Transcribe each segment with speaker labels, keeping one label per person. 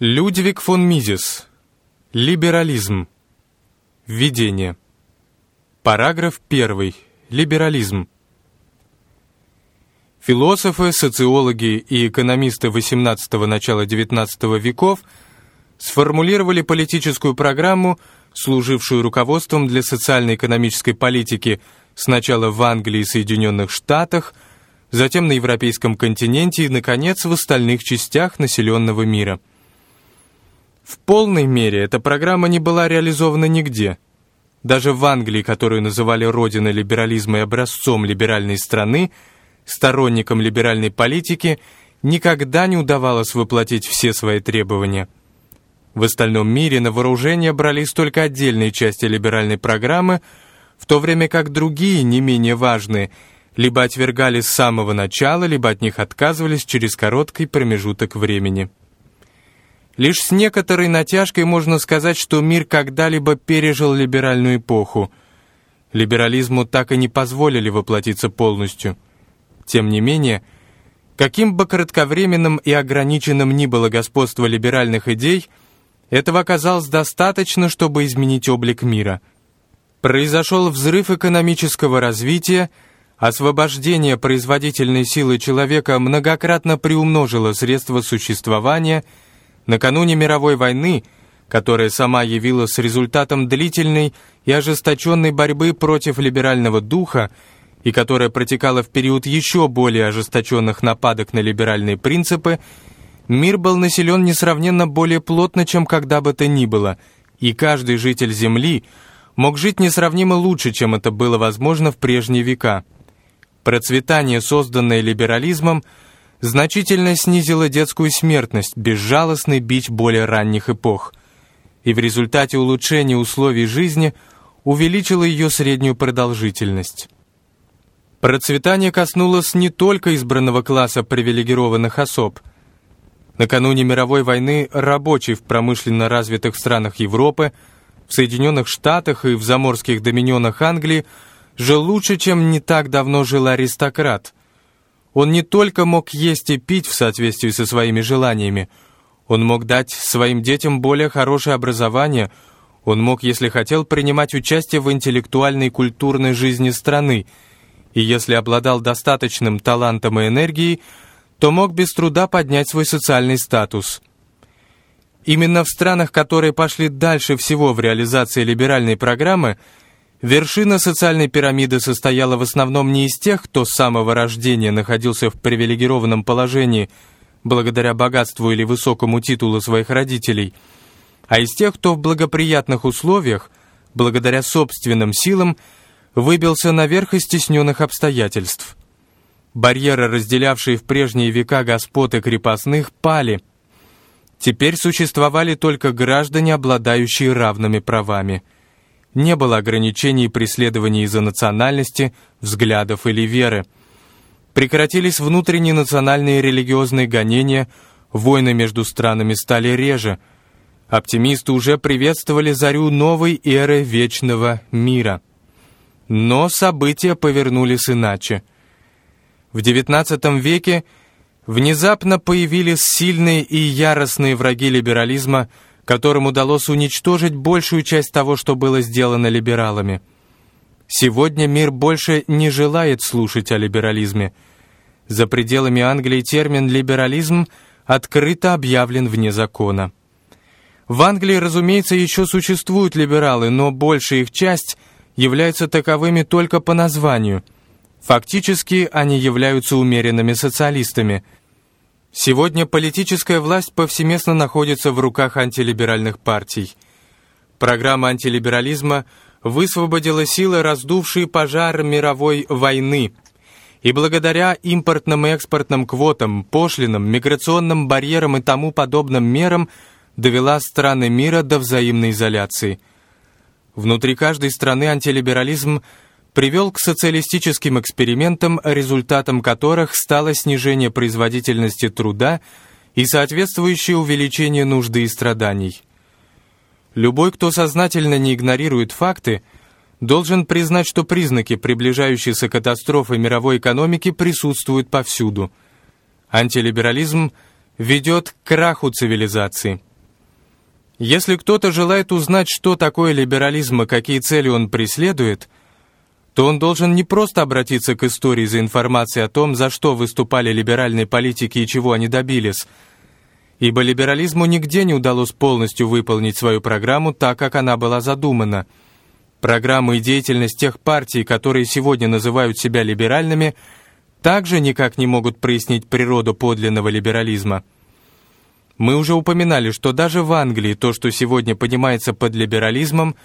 Speaker 1: Людвиг фон Мизес. Либерализм. Введение. Параграф 1. Либерализм. Философы, социологи и экономисты XVIII – начала XIX веков сформулировали политическую программу, служившую руководством для социально-экономической политики сначала в Англии и Соединенных Штатах, затем на европейском континенте и, наконец, в остальных частях населенного мира – в полной мере эта программа не была реализована нигде. Даже в Англии, которую называли родиной либерализма и образцом либеральной страны, сторонникам либеральной политики никогда не удавалось воплотить все свои требования. В остальном мире на вооружение брались только отдельные части либеральной программы, в то время как другие, не менее важные, либо отвергались с самого начала, либо от них отказывались через короткий промежуток времени. Лишь с некоторой натяжкой можно сказать, что мир когда-либо пережил либеральную эпоху. Либерализму так и не позволили воплотиться полностью. Тем не менее, каким бы кратковременным и ограниченным ни было господство либеральных идей, этого оказалось достаточно, чтобы изменить облик мира. Произошел взрыв экономического развития, освобождение производительной силы человека многократно приумножило средства существования – Накануне мировой войны, которая сама явилась результатом длительной и ожесточенной борьбы против либерального духа и которая протекала в период еще более ожесточенных нападок на либеральные принципы, мир был населен несравненно более плотно, чем когда бы то ни было, и каждый житель Земли мог жить несравнимо лучше, чем это было возможно в прежние века. Процветание, созданное либерализмом, значительно снизила детскую смертность, безжалостный бич более ранних эпох, и в результате улучшения условий жизни увеличила ее среднюю продолжительность. Процветание коснулось не только избранного класса привилегированных особ. Накануне мировой войны рабочий в промышленно развитых странах Европы, в Соединенных Штатах и в заморских доминионах Англии жил лучше, чем не так давно жил аристократ – он не только мог есть и пить в соответствии со своими желаниями, он мог дать своим детям более хорошее образование, он мог, если хотел, принимать участие в интеллектуальной и культурной жизни страны, и если обладал достаточным талантом и энергией, то мог без труда поднять свой социальный статус. Именно в странах, которые пошли дальше всего в реализации либеральной программы – Вершина социальной пирамиды состояла в основном не из тех, кто с самого рождения находился в привилегированном положении благодаря богатству или высокому титулу своих родителей, а из тех, кто в благоприятных условиях, благодаря собственным силам, выбился наверх из стесненных обстоятельств. Барьеры, разделявшие в прежние века господ и крепостных, пали. Теперь существовали только граждане, обладающие равными правами – не было ограничений преследований из-за национальности, взглядов или веры. Прекратились внутренние национальные и религиозные гонения, войны между странами стали реже. Оптимисты уже приветствовали зарю новой эры вечного мира. Но события повернулись иначе. В XIX веке внезапно появились сильные и яростные враги либерализма – которым удалось уничтожить большую часть того, что было сделано либералами. Сегодня мир больше не желает слушать о либерализме. За пределами Англии термин «либерализм» открыто объявлен вне закона. В Англии, разумеется, еще существуют либералы, но большая их часть являются таковыми только по названию. Фактически они являются умеренными социалистами – Сегодня политическая власть повсеместно находится в руках антилиберальных партий. Программа антилиберализма высвободила силы, раздувшие пожар мировой войны. И благодаря импортным и экспортным квотам, пошлинам, миграционным барьерам и тому подобным мерам довела страны мира до взаимной изоляции. Внутри каждой страны антилиберализм – привел к социалистическим экспериментам, результатом которых стало снижение производительности труда и соответствующее увеличение нужды и страданий. Любой, кто сознательно не игнорирует факты, должен признать, что признаки приближающейся катастрофы мировой экономики присутствуют повсюду. Антилиберализм ведет к краху цивилизации – Если кто-то желает узнать, что такое либерализм и какие цели он преследует, то он должен не просто обратиться к истории за информацией о том, за что выступали либеральные политики и чего они добились, ибо либерализму нигде не удалось полностью выполнить свою программу так, как она была задумана. Программа и деятельность тех партий, которые сегодня называют себя либеральными, также никак не могут прояснить природу подлинного либерализма. Мы уже упоминали, что даже в Англии то, что сегодня понимается под либерализмом,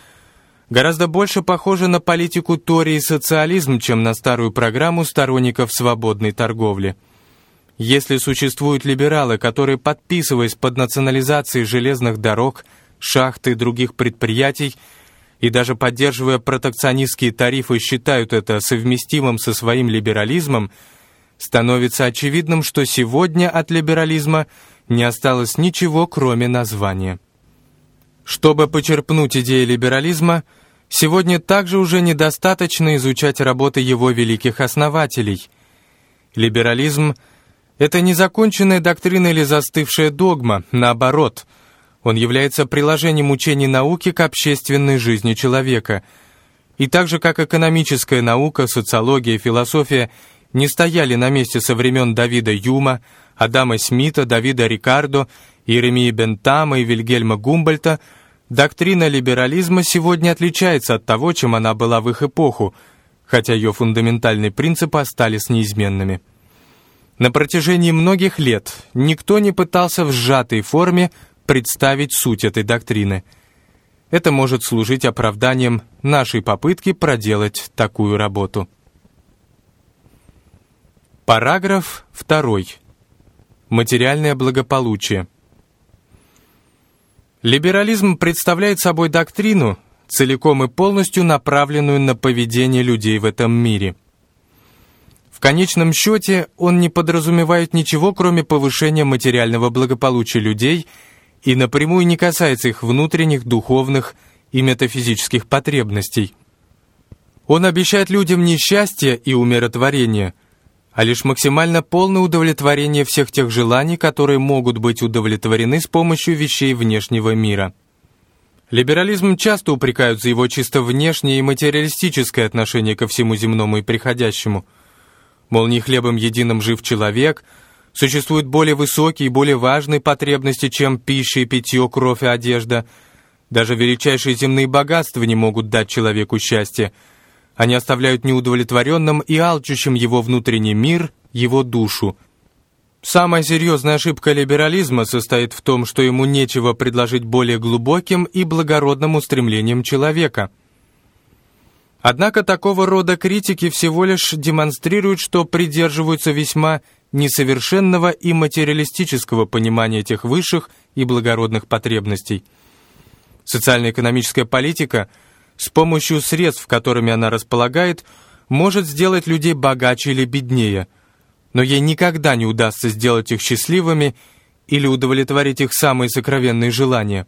Speaker 1: гораздо больше похоже на политику Тори и социализм, чем на старую программу сторонников свободной торговли. Если существуют либералы, которые, подписываясь под национализацией железных дорог, шахт и других предприятий, и даже поддерживая протекционистские тарифы, считают это совместимым со своим либерализмом, становится очевидным, что сегодня от либерализма не осталось ничего, кроме названия. Чтобы почерпнуть идеи либерализма, сегодня также уже недостаточно изучать работы его великих основателей. Либерализм – это незаконченная доктрина или застывшая догма, наоборот. Он является приложением учений науки к общественной жизни человека. И так же, как экономическая наука, социология, философия не стояли на месте со времен Давида Юма, Адама Смита, Давида Рикардо, Иеремии Бентама и Вильгельма Гумбольта, доктрина либерализма сегодня отличается от того, чем она была в их эпоху, хотя ее фундаментальные принципы остались неизменными. На протяжении многих лет никто не пытался в сжатой форме представить суть этой доктрины. Это может служить оправданием нашей попытки проделать такую работу. Параграф 2. Материальное благополучие. Либерализм представляет собой доктрину, целиком и полностью направленную на поведение людей в этом мире – конечном счете он не подразумевает ничего, кроме повышения материального благополучия людей и напрямую не касается их внутренних, духовных и метафизических потребностей. Он обещает людям не счастье и умиротворение, а лишь максимально полное удовлетворение всех тех желаний, которые могут быть удовлетворены с помощью вещей внешнего мира. Либерализм часто упрекают за его чисто внешнее и материалистическое отношение ко всему земному и приходящему – Мол, не хлебом единым жив человек, существуют более высокие и более важные потребности, чем пища и питье, кровь и одежда. Даже величайшие земные богатства не могут дать человеку счастье. Они оставляют неудовлетворенным и алчущим его внутренний мир, его душу. Самая серьезная ошибка либерализма состоит в том, что ему нечего предложить более глубоким и благородным устремлениям человека – Однако такого рода критики всего лишь демонстрируют, что придерживаются весьма несовершенного и материалистического понимания этих высших и благородных потребностей. Социально-экономическая политика с помощью средств, которыми она располагает, может сделать людей богаче или беднее, но ей никогда не удастся сделать их счастливыми или удовлетворить их самые сокровенные желания.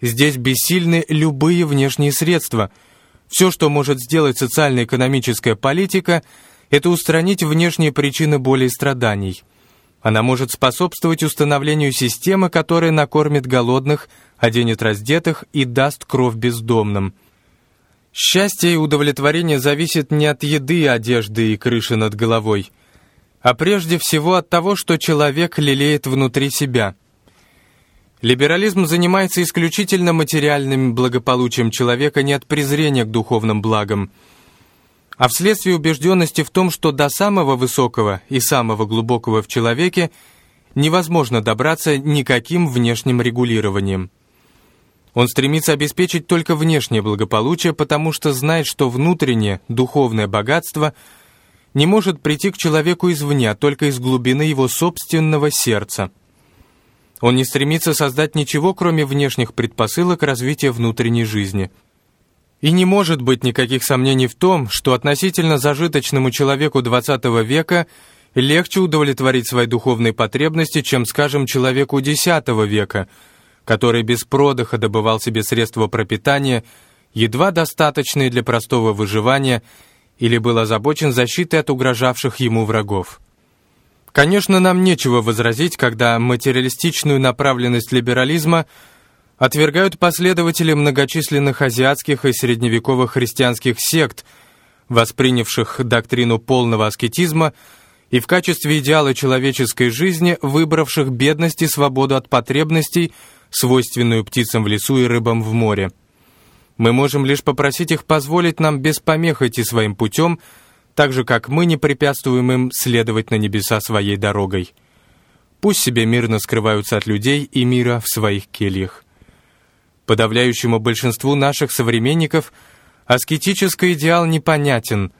Speaker 1: Здесь бессильны любые внешние средства – все, что может сделать социально-экономическая политика, это устранить внешние причины боли и страданий. Она может способствовать установлению системы, которая накормит голодных, оденет раздетых и даст кровь бездомным. Счастье и удовлетворение зависит не от еды, одежды и крыши над головой, а прежде всего от того, что человек лелеет внутри себя – Либерализм занимается исключительно материальным благополучием человека не от презрения к духовным благам, а вследствие убежденности в том, что до самого высокого и самого глубокого в человеке невозможно добраться никаким внешним регулированием. Он стремится обеспечить только внешнее благополучие, потому что знает, что внутреннее духовное богатство не может прийти к человеку извне, а только из глубины его собственного сердца – он не стремится создать ничего, кроме внешних предпосылок развития внутренней жизни. И не может быть никаких сомнений в том, что относительно зажиточному человеку XX века легче удовлетворить свои духовные потребности, чем, скажем, человеку X века, который без продыха добывал себе средства пропитания, едва достаточные для простого выживания, или был озабочен защитой от угрожавших ему врагов. Конечно, нам нечего возразить, когда материалистичную направленность либерализма отвергают последователи многочисленных азиатских и средневековых христианских сект, воспринявших доктрину полного аскетизма и в качестве идеала человеческой жизни выбравших бедность и свободу от потребностей, свойственную птицам в лесу и рыбам в море. Мы можем лишь попросить их позволить нам без помех идти своим путем, так же, как мы не препятствуем им следовать на небеса своей дорогой. Пусть себе мирно скрываются от людей и мира в своих кельях. Подавляющему большинству наших современников аскетический идеал непонятен,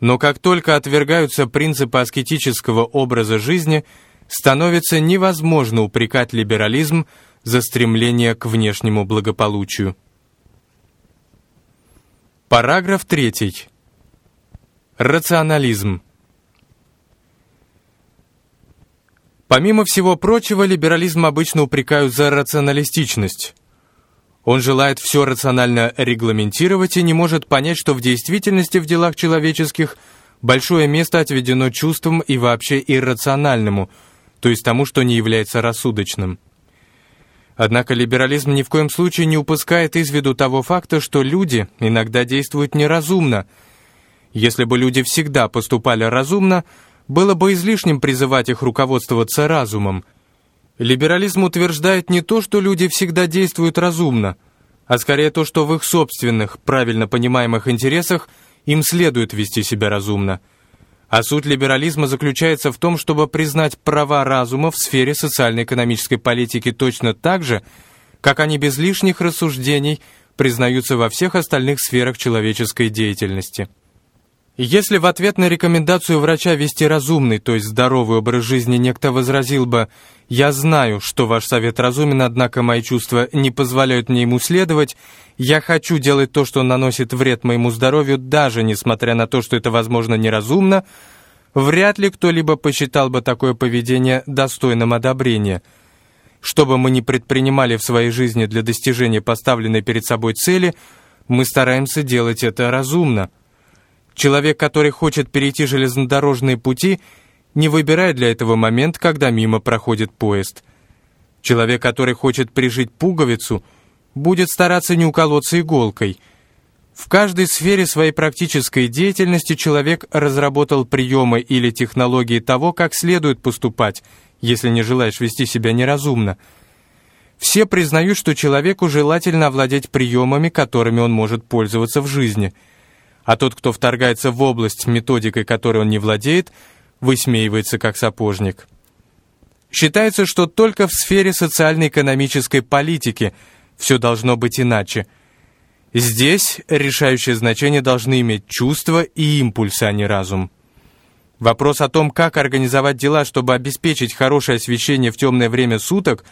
Speaker 1: но как только отвергаются принципы аскетического образа жизни, становится невозможно упрекать либерализм за стремление к внешнему благополучию. Параграф 3. Рационализм. Помимо всего прочего, либерализм обычно упрекают за рационалистичность. Он желает все рационально регламентировать и не может понять, что в действительности в делах человеческих большое место отведено чувствам и вообще иррациональному, то есть тому, что не является рассудочным. Однако либерализм ни в коем случае не упускает из виду того факта, что люди иногда действуют неразумно. Если бы люди всегда поступали разумно, было бы излишним призывать их руководствоваться разумом. Либерализм утверждает не то, что люди всегда действуют разумно, а скорее то, что в их собственных, правильно понимаемых интересах им следует вести себя разумно – а суть либерализма заключается в том, чтобы признать права разума в сфере социально-экономической политики точно так же, как они без лишних рассуждений признаются во всех остальных сферах человеческой деятельности. Если в ответ на рекомендацию врача вести разумный, то есть здоровый образ жизни, некто возразил бы «Я знаю, что ваш совет разумен, однако мои чувства не позволяют мне ему следовать, я хочу делать то, что наносит вред моему здоровью, даже несмотря на то, что это, возможно, неразумно», вряд ли кто-либо посчитал бы такое поведение достойным одобрения. Что бы мы ни предпринимали в своей жизни для достижения поставленной перед собой цели, мы стараемся делать это разумно – Человек, который хочет перейти железнодорожные пути, не выбирает для этого момент, когда мимо проходит поезд. Человек, который хочет прижить пуговицу, будет стараться не уколоться иголкой. В каждой сфере своей практической деятельности человек разработал приемы или технологии того, как следует поступать, если не желаешь вести себя неразумно. Все признают, что человеку желательно овладеть приемами, которыми он может пользоваться в жизни – а тот, кто вторгается в область, методикой которой он не владеет, высмеивается как сапожник. Считается, что только в сфере социально-экономической политики все должно быть иначе. Здесь решающее значение должны иметь чувства и импульсы, а не разум. Вопрос о том, как организовать дела, чтобы обеспечить хорошее освещение в темное время суток,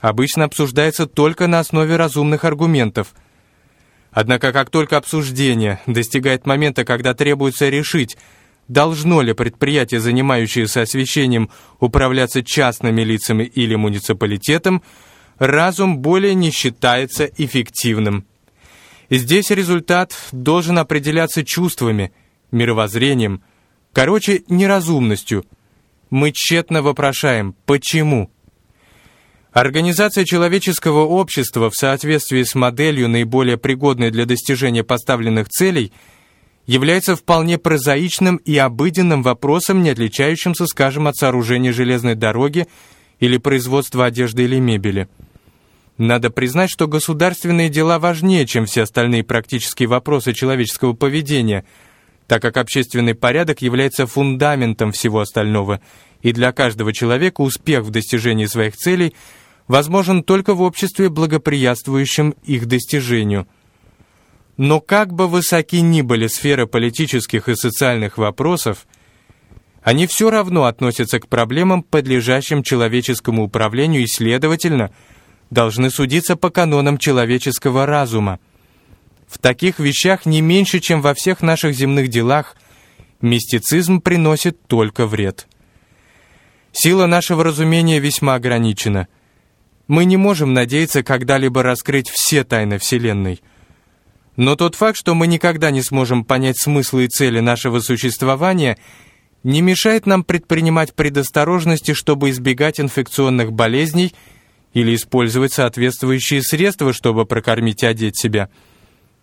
Speaker 1: обычно обсуждается только на основе разумных аргументов – Однако как только обсуждение достигает момента, когда требуется решить, должно ли предприятие, занимающееся освещением, управляться частными лицами или муниципалитетом, разум более не считается эффективным. Здесь результат должен определяться чувствами, мировоззрением, короче, неразумностью. Мы тщетно вопрошаем «почему?». Организация человеческого общества в соответствии с моделью, наиболее пригодной для достижения поставленных целей, является вполне прозаичным и обыденным вопросом, не отличающимся, скажем, от сооружения железной дороги или производства одежды или мебели. Надо признать, что государственные дела важнее, чем все остальные практические вопросы человеческого поведения, так как общественный порядок является фундаментом всего остального, и для каждого человека успех в достижении своих целей – возможен только в обществе, благоприятствующем их достижению. Но как бы высоки ни были сферы политических и социальных вопросов, они все равно относятся к проблемам, подлежащим человеческому управлению и, следовательно, должны судиться по канонам человеческого разума. В таких вещах не меньше, чем во всех наших земных делах, мистицизм приносит только вред. Сила нашего разумения весьма ограничена – мы не можем надеяться когда-либо раскрыть все тайны Вселенной. Но тот факт, что мы никогда не сможем понять смысл и цели нашего существования, не мешает нам предпринимать предосторожности, чтобы избегать инфекционных болезней или использовать соответствующие средства, чтобы прокормить и одеть себя.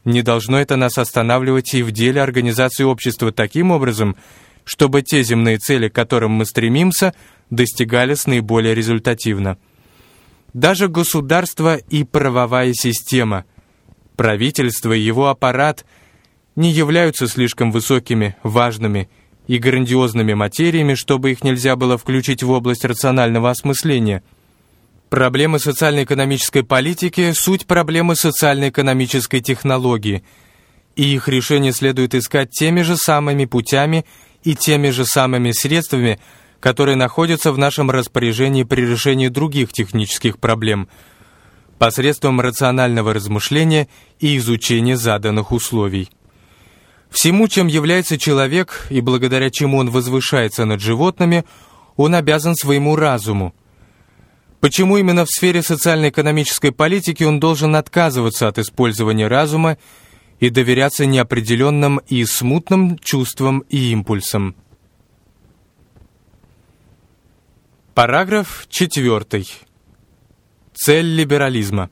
Speaker 1: Не должно это нас останавливать и в деле организации общества таким образом, чтобы те земные цели, к которым мы стремимся, достигались наиболее результативно. Даже государство и правовая система, правительство и его аппарат не являются слишком высокими, важными и грандиозными материями, чтобы их нельзя было включить в область рационального осмысления. Проблемы социально-экономической политики – суть проблемы социально-экономической технологии, и их решение следует искать теми же самыми путями и теми же самыми средствами, которые находятся в нашем распоряжении при решении других технических проблем, посредством рационального размышления и изучения заданных условий. Всему, чем является человек, и благодаря чему он возвышается над животными, он обязан своему разуму. Почему именно в сфере социально-экономической политики он должен отказываться от использования разума и доверяться неопределенным и смутным чувствам и импульсам? Параграф 4. Цель либерализма.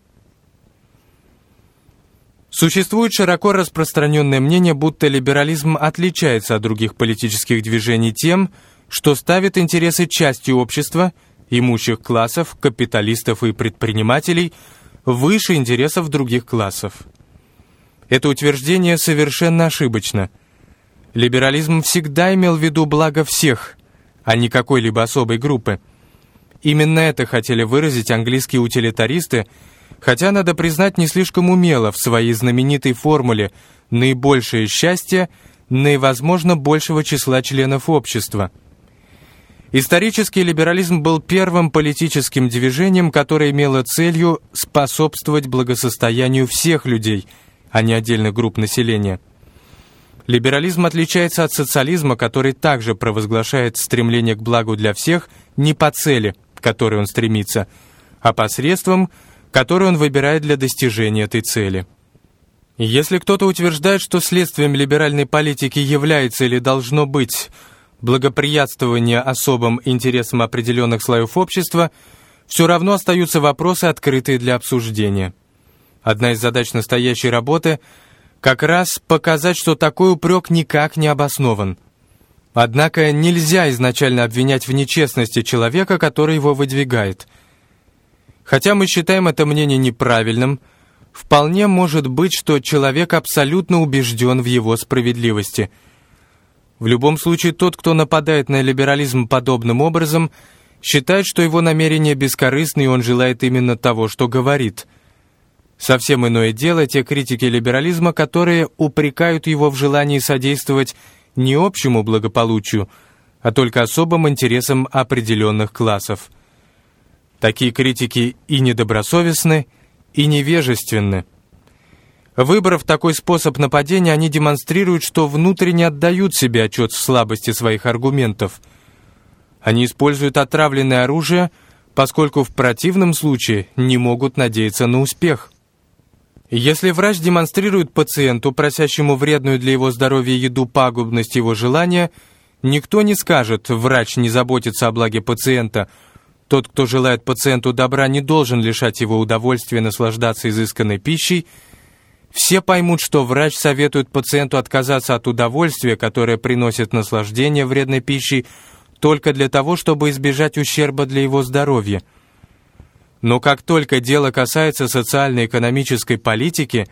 Speaker 1: Существует широко распространенное мнение, будто либерализм отличается от других политических движений тем, что ставит интересы части общества, имущих классов, капиталистов и предпринимателей, выше интересов других классов. Это утверждение совершенно ошибочно. Либерализм всегда имел в виду благо всех, а не какой-либо особой группы – Именно это хотели выразить английские утилитаристы, хотя, надо признать, не слишком умело в своей знаменитой формуле «наибольшее счастье» наивозможно большего числа членов общества. Исторический либерализм был первым политическим движением, которое имело целью способствовать благосостоянию всех людей, а не отдельных групп населения. Либерализм отличается от социализма, который также провозглашает стремление к благу для всех не по цели – которой он стремится, а посредством, которое он выбирает для достижения этой цели. Если кто-то утверждает, что следствием либеральной политики является или должно быть благоприятствование особым интересам определенных слоев общества, все равно остаются вопросы, открытые для обсуждения. Одна из задач настоящей работы – как раз показать, что такой упрек никак не обоснован – Однако нельзя изначально обвинять в нечестности человека, который его выдвигает. Хотя мы считаем это мнение неправильным, вполне может быть, что человек абсолютно убежден в его справедливости. В любом случае, тот, кто нападает на либерализм подобным образом, считает, что его намерения бескорыстны, и он желает именно того, что говорит. Совсем иное дело те критики либерализма, которые упрекают его в желании содействовать не общему благополучию, а только особым интересам определенных классов. Такие критики и недобросовестны, и невежественны. Выбрав такой способ нападения, они демонстрируют, что внутренне отдают себе отчет в слабости своих аргументов. Они используют отравленное оружие, поскольку в противном случае не могут надеяться на успех. Если врач демонстрирует пациенту, просящему вредную для его здоровья еду, пагубность его желания, никто не скажет «врач не заботится о благе пациента». Тот, кто желает пациенту добра, не должен лишать его удовольствия наслаждаться изысканной пищей. Все поймут, что врач советует пациенту отказаться от удовольствия, которое приносит наслаждение вредной пищей, только для того, чтобы избежать ущерба для его здоровья – но как только дело касается социально-экономической политики,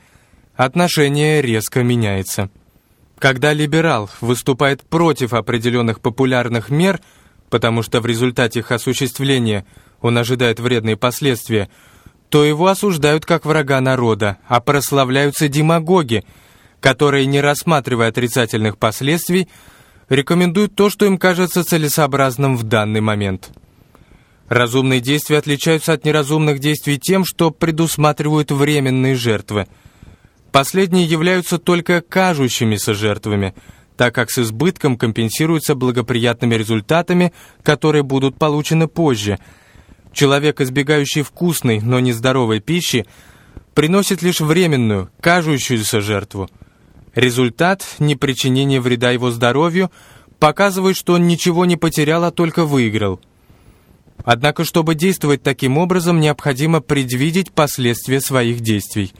Speaker 1: отношение резко меняется. Когда либерал выступает против определенных популярных мер, потому что в результате их осуществления он ожидает вредные последствия, то его осуждают как врага народа, а прославляются демагоги, которые, не рассматривая отрицательных последствий, рекомендуют то, что им кажется целесообразным в данный момент. Разумные действия отличаются от неразумных действий тем, что предусматривают временные жертвы. Последние являются только кажущимися жертвами, так как с избытком компенсируются благоприятными результатами, которые будут получены позже. Человек, избегающий вкусной, но нездоровой пищи, приносит лишь временную, кажущуюся жертву. Результат непричинения вреда его здоровью показывает, что он ничего не потерял, а только выиграл – Однако, чтобы действовать таким образом, необходимо предвидеть последствия своих действий.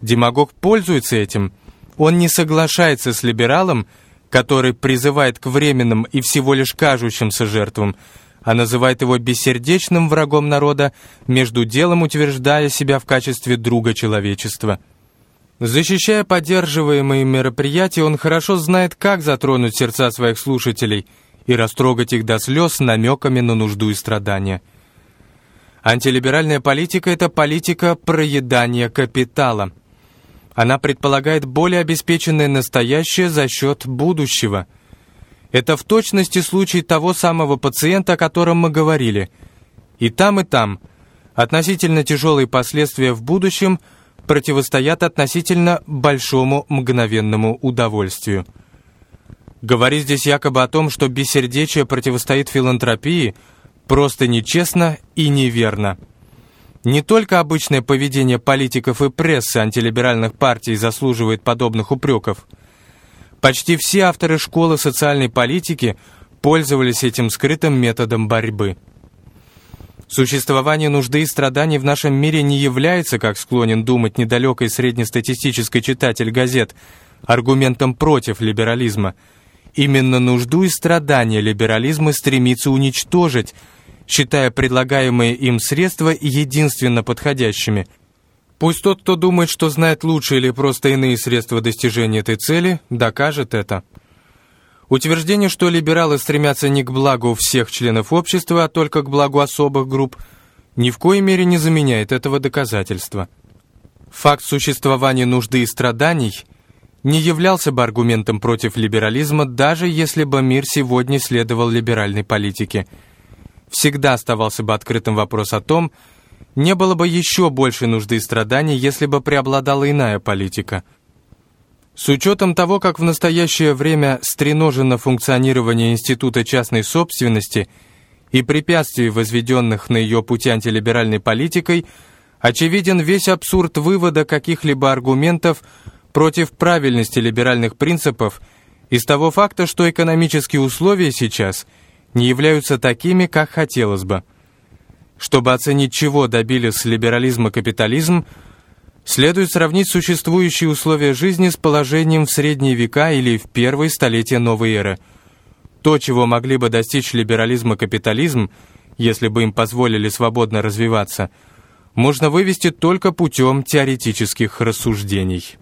Speaker 1: Демагог пользуется этим. Он не соглашается с либералом, который призывает к временным и всего лишь кажущимся жертвам, а называет его бессердечным врагом народа, между делом утверждая себя в качестве друга человечества. Защищая поддерживаемые мероприятия, он хорошо знает, как затронуть сердца своих слушателей и растрогать их до слез намеками на нужду и страдания. Антилиберальная политика – это политика проедания капитала. Она предполагает более обеспеченное настоящее за счет будущего. Это в точности случай того самого пациента, о котором мы говорили. И там, и там относительно тяжелые последствия в будущем – противостоят относительно большому мгновенному удовольствию. Говорить здесь якобы о том, что бессердечие противостоит филантропии, просто нечестно и неверно. Не только обычное поведение политиков и прессы антилиберальных партий заслуживает подобных упреков. Почти все авторы школы социальной политики пользовались этим скрытым методом борьбы. Существование нужды и страданий в нашем мире не является, как склонен думать недалекий среднестатистический читатель газет, аргументом против либерализма. Именно нужду и страдания либерализм и стремится уничтожить, считая предлагаемые им средства единственно подходящими. Пусть тот, кто думает, что знает лучше или просто иные средства достижения этой цели, докажет это. Утверждение, что либералы стремятся не к благу всех членов общества, а только к благу особых групп, ни в коей мере не заменяет этого доказательства. Факт существования нужды и страданий не являлся бы аргументом против либерализма, даже если бы мир сегодня следовал либеральной политике. Всегда оставался бы открытым вопрос о том, не было бы еще больше нужды и страданий, если бы преобладала иная политика – с учетом того, как в настоящее время стреножено функционирование Института частной собственности и препятствий, возведенных на ее пути антилиберальной политикой, очевиден весь абсурд вывода каких-либо аргументов против правильности либеральных принципов из того факта, что экономические условия сейчас не являются такими, как хотелось бы. Чтобы оценить, чего добились либерализм и капитализм – Следует сравнить существующие условия жизни с положением в средние века или в первые столетия новой эры. То, чего могли бы достичь либерализм и капитализм, если бы им позволили свободно развиваться, можно вывести только путем теоретических рассуждений.